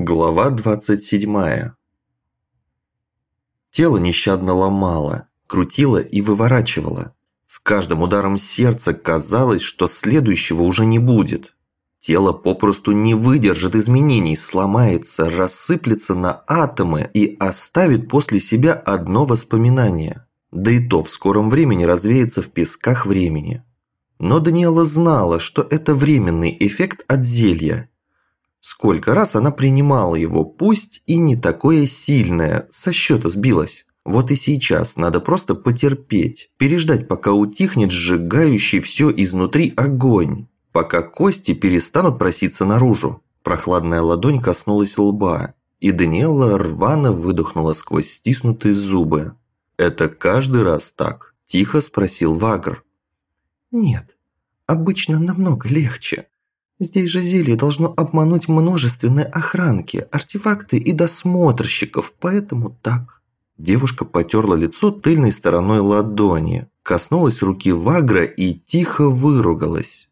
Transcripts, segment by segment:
Глава 27 Тело нещадно ломало, крутило и выворачивало. С каждым ударом сердца казалось, что следующего уже не будет. Тело попросту не выдержит изменений, сломается, рассыплется на атомы и оставит после себя одно воспоминание. Да и то в скором времени развеется в песках времени. Но Даниэла знала, что это временный эффект от зелья. Сколько раз она принимала его, пусть и не такое сильное, со счета сбилась. Вот и сейчас надо просто потерпеть, переждать, пока утихнет сжигающий все изнутри огонь, пока кости перестанут проситься наружу. Прохладная ладонь коснулась лба, и Даниэла рвано выдохнула сквозь стиснутые зубы. «Это каждый раз так?» – тихо спросил Вагр. «Нет, обычно намного легче. Здесь же зелье должно обмануть множественные охранки, артефакты и досмотрщиков, поэтому так». Девушка потерла лицо тыльной стороной ладони, коснулась руки Вагра и тихо выругалась.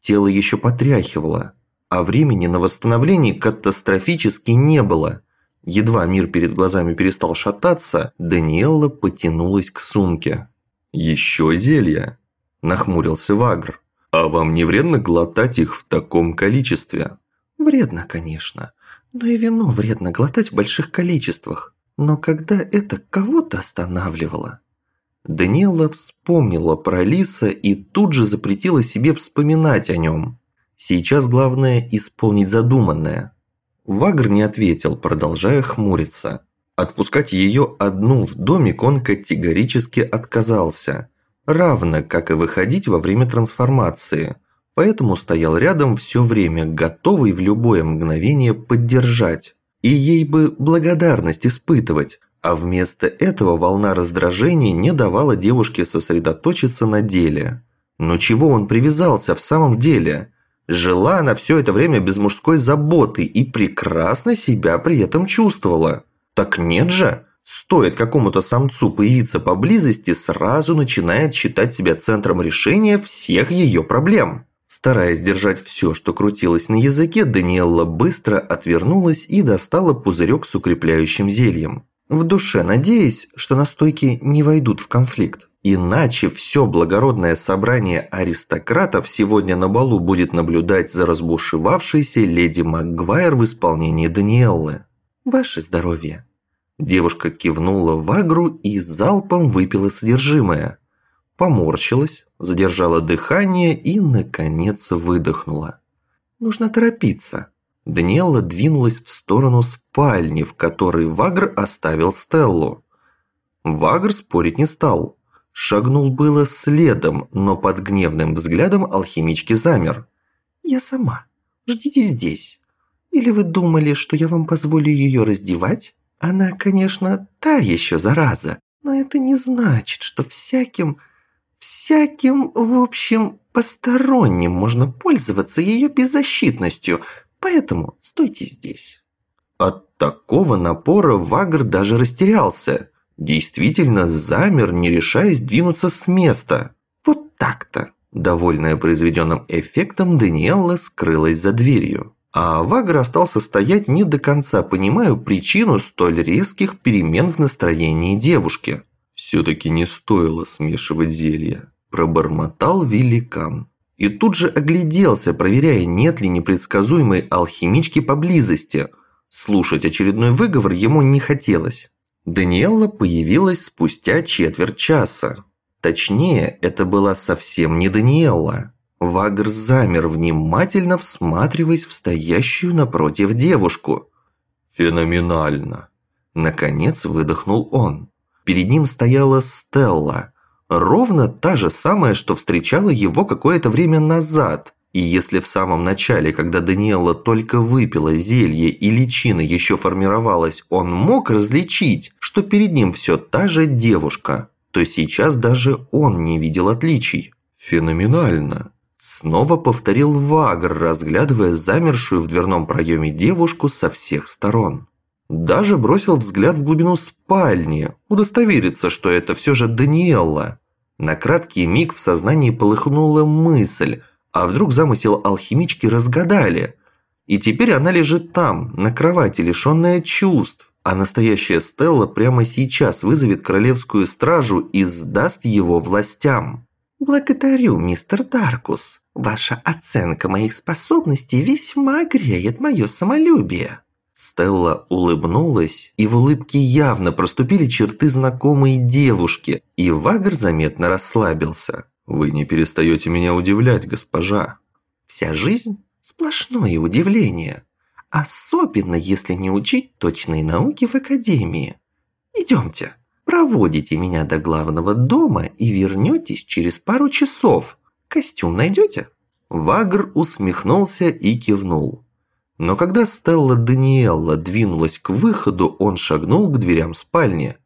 Тело еще потряхивало, а времени на восстановление катастрофически не было. Едва мир перед глазами перестал шататься, Даниэлла потянулась к сумке. «Еще зелья?» – нахмурился Вагр. «А вам не вредно глотать их в таком количестве?» «Вредно, конечно. Но и вино вредно глотать в больших количествах. Но когда это кого-то останавливало?» Даниэла вспомнила про Лиса и тут же запретила себе вспоминать о нем. Сейчас главное исполнить задуманное. Вагр не ответил, продолжая хмуриться. Отпускать ее одну в домик он категорически отказался – равно как и выходить во время трансформации, поэтому стоял рядом все время, готовый в любое мгновение поддержать. И ей бы благодарность испытывать, а вместо этого волна раздражения не давала девушке сосредоточиться на деле. Но чего он привязался в самом деле? Жила она все это время без мужской заботы и прекрасно себя при этом чувствовала. Так нет же! Стоит какому-то самцу появиться поблизости, сразу начинает считать себя центром решения всех ее проблем. Стараясь держать все, что крутилось на языке, Даниэлла быстро отвернулась и достала пузырек с укрепляющим зельем. В душе надеясь, что настойки не войдут в конфликт. Иначе все благородное собрание аристократов сегодня на балу будет наблюдать за разбушевавшейся леди Макгвайр в исполнении Даниэллы. «Ваше здоровье!» Девушка кивнула в агру и залпом выпила содержимое. Поморщилась, задержала дыхание и, наконец, выдохнула. «Нужно торопиться». Даниэлла двинулась в сторону спальни, в которой Вагр оставил Стеллу. Вагр спорить не стал. Шагнул было следом, но под гневным взглядом алхимички замер. «Я сама. Ждите здесь. Или вы думали, что я вам позволю ее раздевать?» Она, конечно, та еще зараза, но это не значит, что всяким, всяким, в общем, посторонним можно пользоваться ее беззащитностью, поэтому стойте здесь». От такого напора Вагр даже растерялся. Действительно замер, не решаясь двинуться с места. «Вот так-то!» Довольная произведенным эффектом, Даниэлла скрылась за дверью. А Вагр остался стоять не до конца, понимая причину столь резких перемен в настроении девушки. «Все-таки не стоило смешивать зелья», – пробормотал великан. И тут же огляделся, проверяя, нет ли непредсказуемой алхимички поблизости. Слушать очередной выговор ему не хотелось. Даниэлла появилась спустя четверть часа. Точнее, это была совсем не Даниэлла. Вагр замер, внимательно всматриваясь в стоящую напротив девушку. «Феноменально!» Наконец выдохнул он. Перед ним стояла Стелла. Ровно та же самая, что встречала его какое-то время назад. И если в самом начале, когда Даниэла только выпила зелье и личина еще формировалась, он мог различить, что перед ним все та же девушка, то сейчас даже он не видел отличий. «Феноменально!» Снова повторил Вагр, разглядывая замершую в дверном проеме девушку со всех сторон. Даже бросил взгляд в глубину спальни, удостовериться, что это все же Даниэлла. На краткий миг в сознании полыхнула мысль, а вдруг замысел алхимички разгадали. И теперь она лежит там, на кровати, лишенная чувств. А настоящая Стелла прямо сейчас вызовет королевскую стражу и сдаст его властям. «Благодарю, мистер Даркус. Ваша оценка моих способностей весьма греет мое самолюбие». Стелла улыбнулась, и в улыбке явно проступили черты знакомой девушки, и Вагр заметно расслабился. «Вы не перестаете меня удивлять, госпожа». «Вся жизнь – сплошное удивление. Особенно, если не учить точные науки в академии. Идемте, проводите меня до главного дома и вернетесь через пару часов. Костюм найдете?» Вагр усмехнулся и кивнул. Но когда Стелла Даниэлла двинулась к выходу, он шагнул к дверям спальни.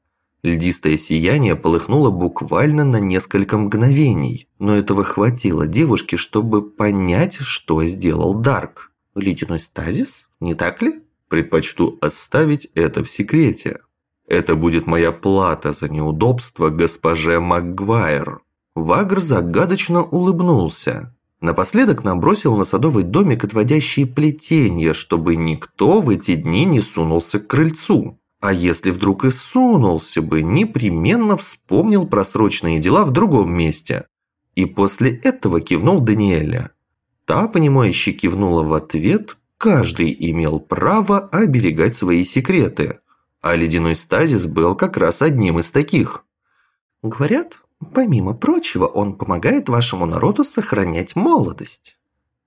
Льдистое сияние полыхнуло буквально на несколько мгновений, но этого хватило девушке, чтобы понять, что сделал Дарк. «Ледяной стазис? Не так ли?» «Предпочту оставить это в секрете. Это будет моя плата за неудобство госпоже Макгвайр». Вагр загадочно улыбнулся. Напоследок набросил на садовый домик отводящие плетения, чтобы никто в эти дни не сунулся к крыльцу. А если вдруг и сунулся бы, непременно вспомнил про срочные дела в другом месте. И после этого кивнул Даниэля. Та, понимающе кивнула в ответ, каждый имел право оберегать свои секреты. А ледяной стазис был как раз одним из таких. «Говорят, Помимо прочего, он помогает вашему народу сохранять молодость.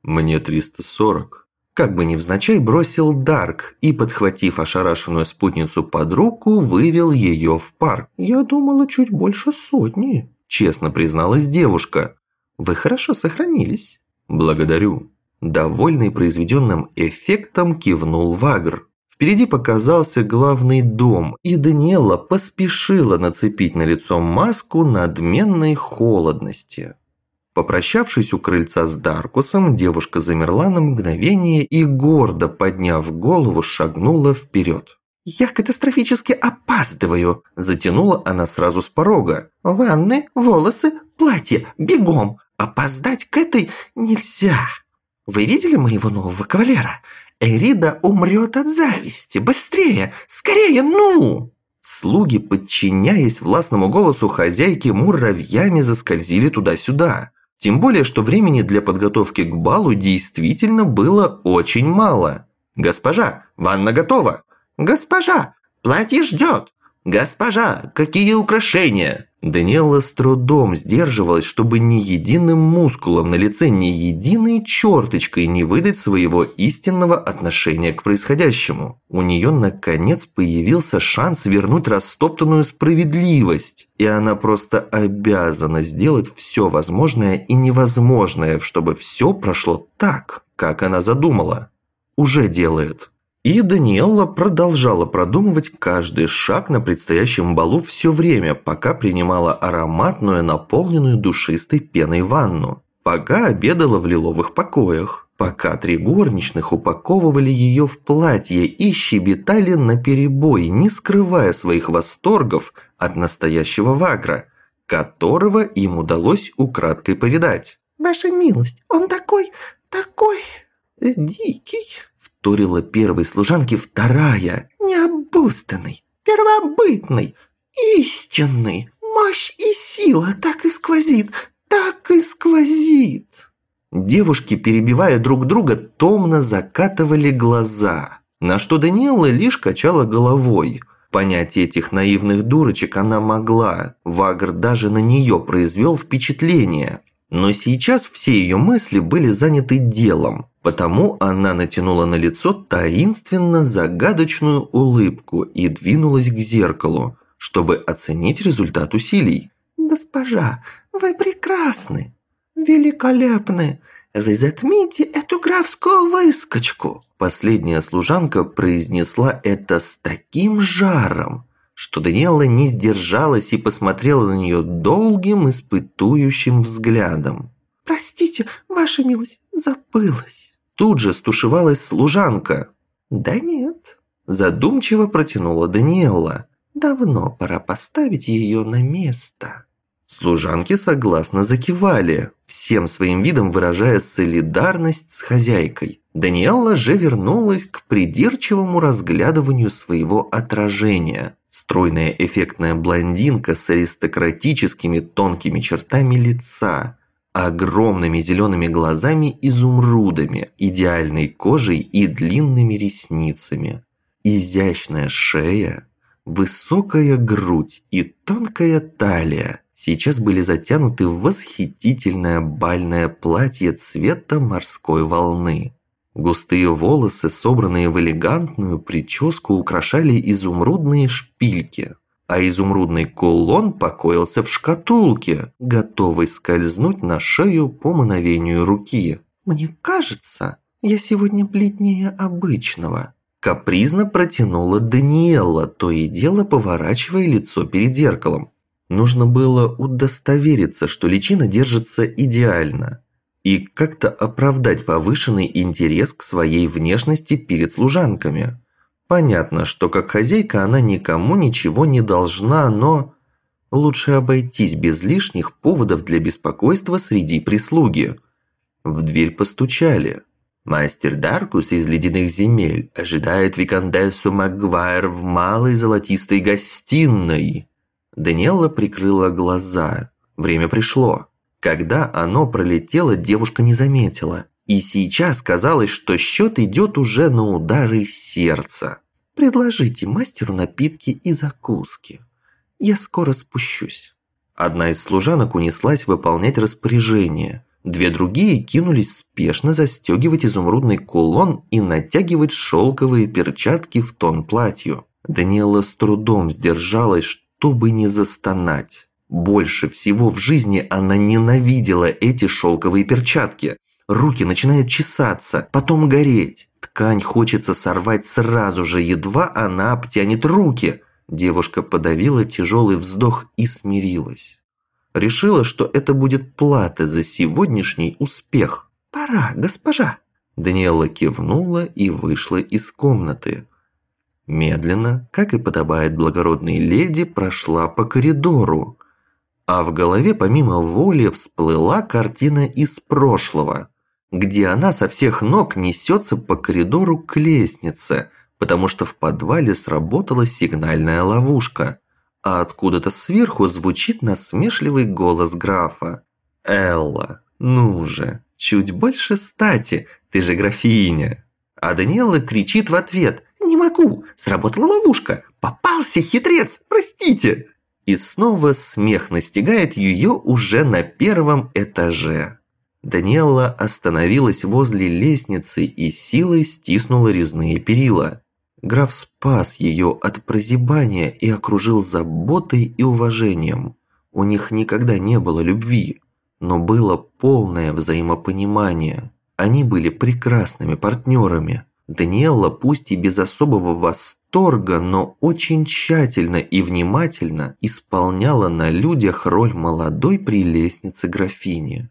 Мне 340. Как бы невзначай бросил Дарк и, подхватив ошарашенную спутницу под руку, вывел ее в парк. «Я думала, чуть больше сотни», – честно призналась девушка. «Вы хорошо сохранились». «Благодарю». Довольный произведенным эффектом кивнул Вагр. Впереди показался главный дом, и Даниэла поспешила нацепить на лицо маску надменной холодности. Попрощавшись у крыльца с Даркусом, девушка замерла на мгновение и, гордо подняв голову, шагнула вперед. «Я катастрофически опаздываю!» – затянула она сразу с порога. «Ванны, волосы, платье, бегом! Опоздать к этой нельзя!» «Вы видели моего нового кавалера? Эрида умрет от зависти. Быстрее! Скорее, ну!» Слуги, подчиняясь властному голосу хозяйки, муравьями заскользили туда-сюда. Тем более, что времени для подготовки к балу действительно было очень мало. «Госпожа, ванна готова!» «Госпожа, платье ждет!» «Госпожа, какие украшения!» Даниэла с трудом сдерживалась, чтобы ни единым мускулом на лице, ни единой черточкой не выдать своего истинного отношения к происходящему. У нее, наконец, появился шанс вернуть растоптанную справедливость, и она просто обязана сделать все возможное и невозможное, чтобы все прошло так, как она задумала. Уже делает. И Даниэлла продолжала продумывать каждый шаг на предстоящем балу все время, пока принимала ароматную, наполненную душистой пеной ванну, пока обедала в лиловых покоях, пока три горничных упаковывали ее в платье и щебетали наперебой, не скрывая своих восторгов от настоящего вагра, которого им удалось украдкой повидать. «Ваша милость, он такой, такой дикий!» Вторила первой служанке вторая. «Необузданный, первобытный, истинный, мощь и сила так и сквозит, так и сквозит». Девушки, перебивая друг друга, томно закатывали глаза, на что Даниэла лишь качала головой. Понять этих наивных дурочек она могла, Вагр даже на нее произвел впечатление. Но сейчас все ее мысли были заняты делом, потому она натянула на лицо таинственно загадочную улыбку и двинулась к зеркалу, чтобы оценить результат усилий. «Госпожа, вы прекрасны, великолепны. Вы затмите эту графскую выскочку!» Последняя служанка произнесла это с таким жаром, что Даниэла не сдержалась и посмотрела на нее долгим испытующим взглядом. «Простите, ваша милость, забылась». Тут же стушевалась служанка. «Да нет», – задумчиво протянула Даниэла. «Давно пора поставить ее на место». Служанки согласно закивали, всем своим видом выражая солидарность с хозяйкой. Даниэлла же вернулась к придирчивому разглядыванию своего отражения. Стройная эффектная блондинка с аристократическими тонкими чертами лица, огромными зелеными глазами-изумрудами, идеальной кожей и длинными ресницами. Изящная шея, высокая грудь и тонкая талия сейчас были затянуты в восхитительное бальное платье цвета морской волны. Густые волосы, собранные в элегантную прическу, украшали изумрудные шпильки, а изумрудный кулон покоился в шкатулке, готовый скользнуть на шею по мановению руки. «Мне кажется, я сегодня бледнее обычного», Капризно протянула Даниэла, то и дело поворачивая лицо перед зеркалом. Нужно было удостовериться, что личина держится идеально и как-то оправдать повышенный интерес к своей внешности перед служанками. Понятно, что как хозяйка она никому ничего не должна, но... Лучше обойтись без лишних поводов для беспокойства среди прислуги. В дверь постучали. Мастер Даркус из Ледяных земель ожидает виконтессу Магуайр в малой золотистой гостиной. Даниэлла прикрыла глаза. Время пришло. Когда оно пролетело, девушка не заметила. И сейчас казалось, что счет идет уже на удары сердца. «Предложите мастеру напитки и закуски. Я скоро спущусь». Одна из служанок унеслась выполнять распоряжение. Две другие кинулись спешно застегивать изумрудный кулон и натягивать шелковые перчатки в тон платью. Даниэла с трудом сдержалась, чтобы не застонать. Больше всего в жизни она ненавидела эти шелковые перчатки. Руки начинают чесаться, потом гореть. Ткань хочется сорвать сразу же, едва она обтянет руки. Девушка подавила тяжелый вздох и смирилась. Решила, что это будет плата за сегодняшний успех. «Пора, госпожа!» Даниэла кивнула и вышла из комнаты. Медленно, как и подобает благородной леди, прошла по коридору а в голове помимо воли всплыла картина из прошлого, где она со всех ног несется по коридору к лестнице, потому что в подвале сработала сигнальная ловушка, а откуда-то сверху звучит насмешливый голос графа. «Элла, ну же, чуть больше стати, ты же графиня!» А Даниэла кричит в ответ «Не могу, сработала ловушка, попался хитрец, простите!» И снова смех настигает ее уже на первом этаже. Даниэлла остановилась возле лестницы и силой стиснула резные перила. Граф спас ее от прозябания и окружил заботой и уважением. У них никогда не было любви, но было полное взаимопонимание. Они были прекрасными партнерами. Даниэлла, пусть и без особого восторга, но очень тщательно и внимательно исполняла на людях роль молодой прелестницы графини.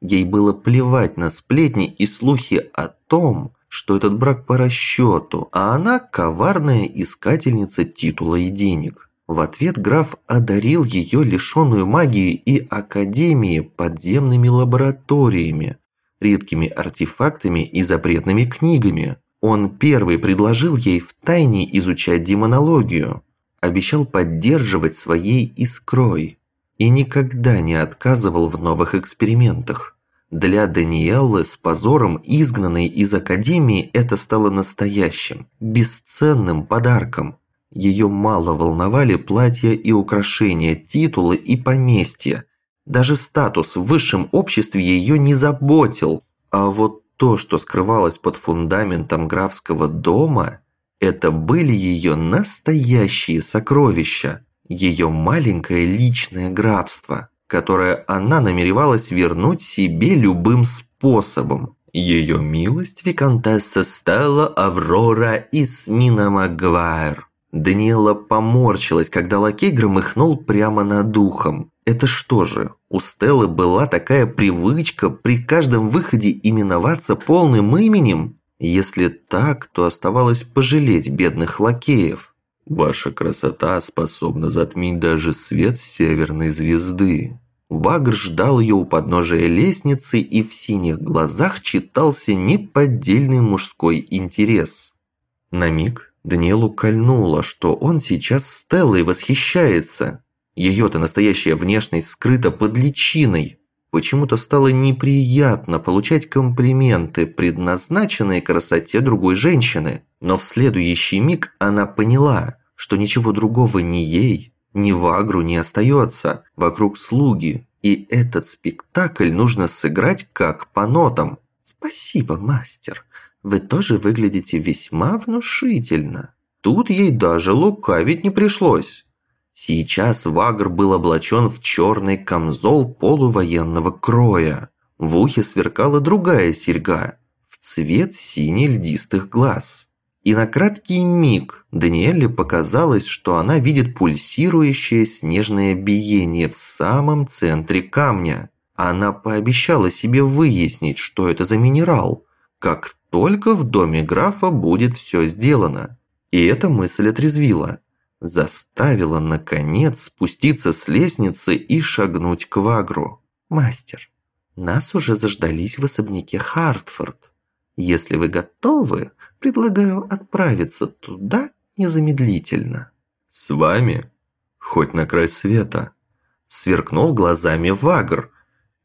Ей было плевать на сплетни и слухи о том, что этот брак по расчету, а она коварная искательница титула и денег. В ответ граф одарил ее лишенную магии и академии подземными лабораториями, редкими артефактами и запретными книгами. Он первый предложил ей втайне изучать демонологию, обещал поддерживать своей искрой и никогда не отказывал в новых экспериментах. Для Даниэллы с позором изгнанной из Академии это стало настоящим, бесценным подарком. Ее мало волновали платья и украшения, титулы и поместья. Даже статус в высшем обществе ее не заботил. А вот то, что скрывалось под фундаментом графского дома, это были ее настоящие сокровища, ее маленькое личное графство, которое она намеревалась вернуть себе любым способом. Ее милость виконтесса Стелла Аврора Исмина Магуайр. Даниэла поморщилась, когда лакей громыхнул прямо над духом. Это что же, у Стеллы была такая привычка при каждом выходе именоваться полным именем? Если так, то оставалось пожалеть бедных лакеев. Ваша красота способна затмить даже свет северной звезды. Вагр ждал ее у подножия лестницы, и в синих глазах читался неподдельный мужской интерес. На миг Даниэлу кольнуло, что он сейчас Стеллой восхищается. Ее-то настоящая внешность скрыта под личиной. Почему-то стало неприятно получать комплименты, предназначенные красоте другой женщины. Но в следующий миг она поняла, что ничего другого ни ей, ни Вагру не остается. Вокруг слуги. И этот спектакль нужно сыграть как по нотам. «Спасибо, мастер. Вы тоже выглядите весьма внушительно». Тут ей даже лукавить не пришлось. Сейчас Вагр был облачен в черный камзол полувоенного кроя. В ухе сверкала другая серьга, в цвет сине льдистых глаз. И на краткий миг Даниэле показалось, что она видит пульсирующее снежное биение в самом центре камня. Она пообещала себе выяснить, что это за минерал, как только в доме графа будет все сделано. И эта мысль отрезвила заставила, наконец, спуститься с лестницы и шагнуть к Вагру. «Мастер, нас уже заждались в особняке Хартфорд. Если вы готовы, предлагаю отправиться туда незамедлительно». «С вами? Хоть на край света?» Сверкнул глазами Вагр.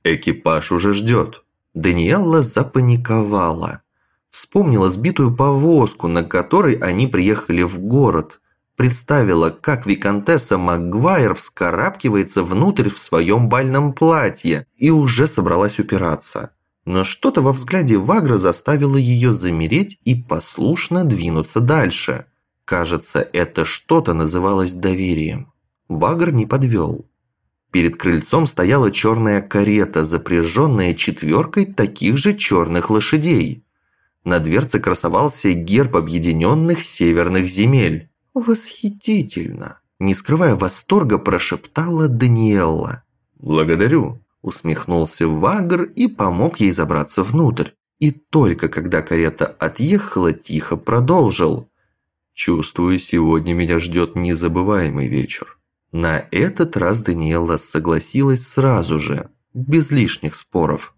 «Экипаж уже ждет». Даниэлла запаниковала. Вспомнила сбитую повозку, на которой они приехали в город – представила, как виконтесса Магуайр вскарабкивается внутрь в своем бальном платье и уже собралась упираться. Но что-то во взгляде Вагра заставило ее замереть и послушно двинуться дальше. Кажется, это что-то называлось доверием. Вагр не подвел. Перед крыльцом стояла черная карета, запряженная четверкой таких же черных лошадей. На дверце красовался герб объединенных северных земель. «Восхитительно!» Не скрывая восторга, прошептала Даниэлла. «Благодарю!» Усмехнулся Вагр и помог ей забраться внутрь. И только когда карета отъехала, тихо продолжил. «Чувствую, сегодня меня ждет незабываемый вечер». На этот раз Даниэла согласилась сразу же, без лишних споров.